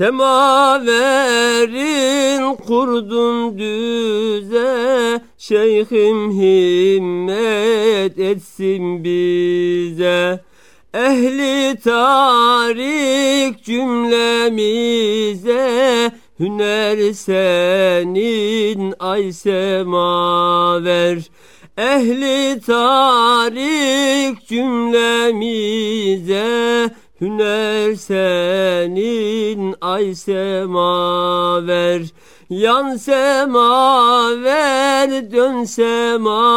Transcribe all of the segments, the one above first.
Semaverin kurdun düze Şeyhim himmet etsin bize. Ehli tarik cümlemize Hüner senin ay semaver. Ehli tarik cümlemize Hüner senin ay semaver Yan semaver dön semaver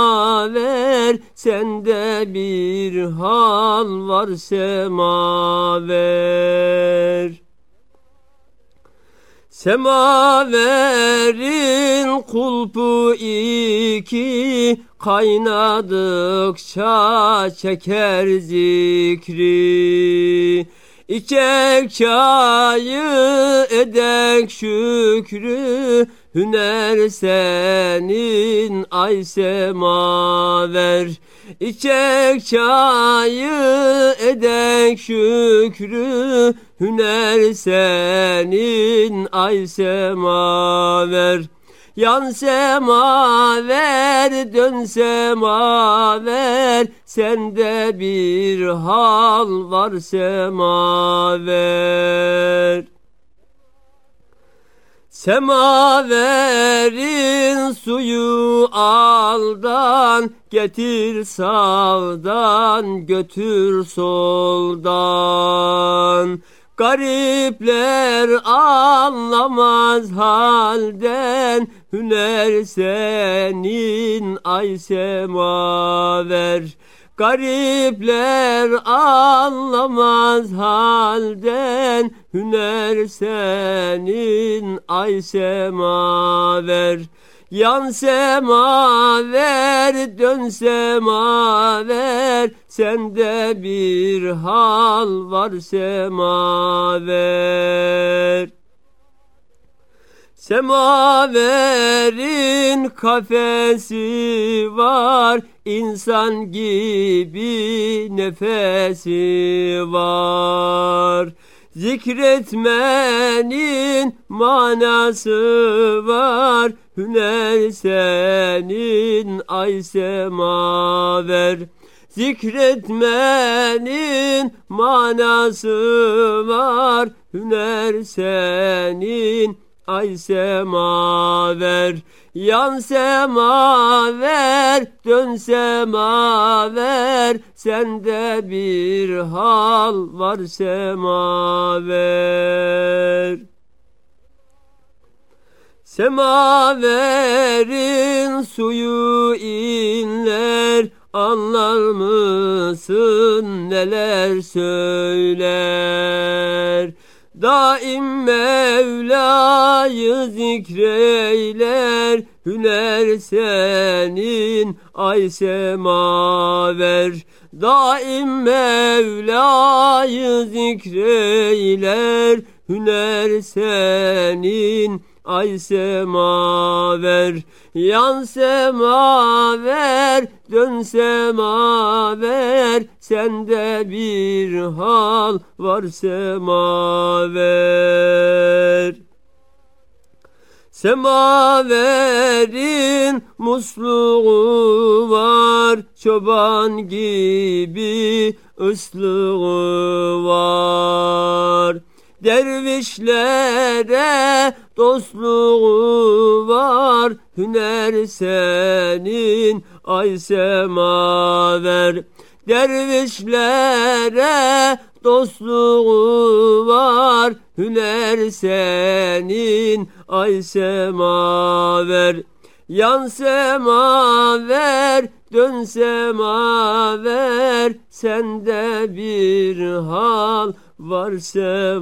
Sende bir hal var semaver Semaverin kulpu iki Kaynadıkça çeker zikri. İçek çayı edek şükrü Hüner senin ay semaver. İçek çayı edek şükrü Hüner senin ay semaver Yan semaver dön semaver Sende bir hal var semaver Semaverin suyu aldan Getir sağdan götür soldan Garipler anlamaz halden Hüner senin ay semaver Garipler anlamaz halden Hüner senin ay semaver Yan semaver dön semaver Sende bir hal var semaver. Semaverin kafesi var insan gibi nefesi var Zikretmenin manası var. Hüner senin ay semaver Zikretmenin manası var. Hüner senin ay semaver Yan semaver dön semaver. Sende bir hal var semaver. Semaverin suyu inler Anlar mısın neler söyler Daim Mevla'yı zikreyler Hüner senin ay semaver Daim Mevla'yı zikreyler Hüner senin ay semaver Yan semaver dön semaver Sende bir hal var semaver Semaverin musluğu var Çoban gibi ıslığı var. Dervişlere dostluğu var Hüner senin ay semaver Dervişlere dostluğu var Hüner senin ay semaver Yan semaver dön semaver Sende bir hal var semaver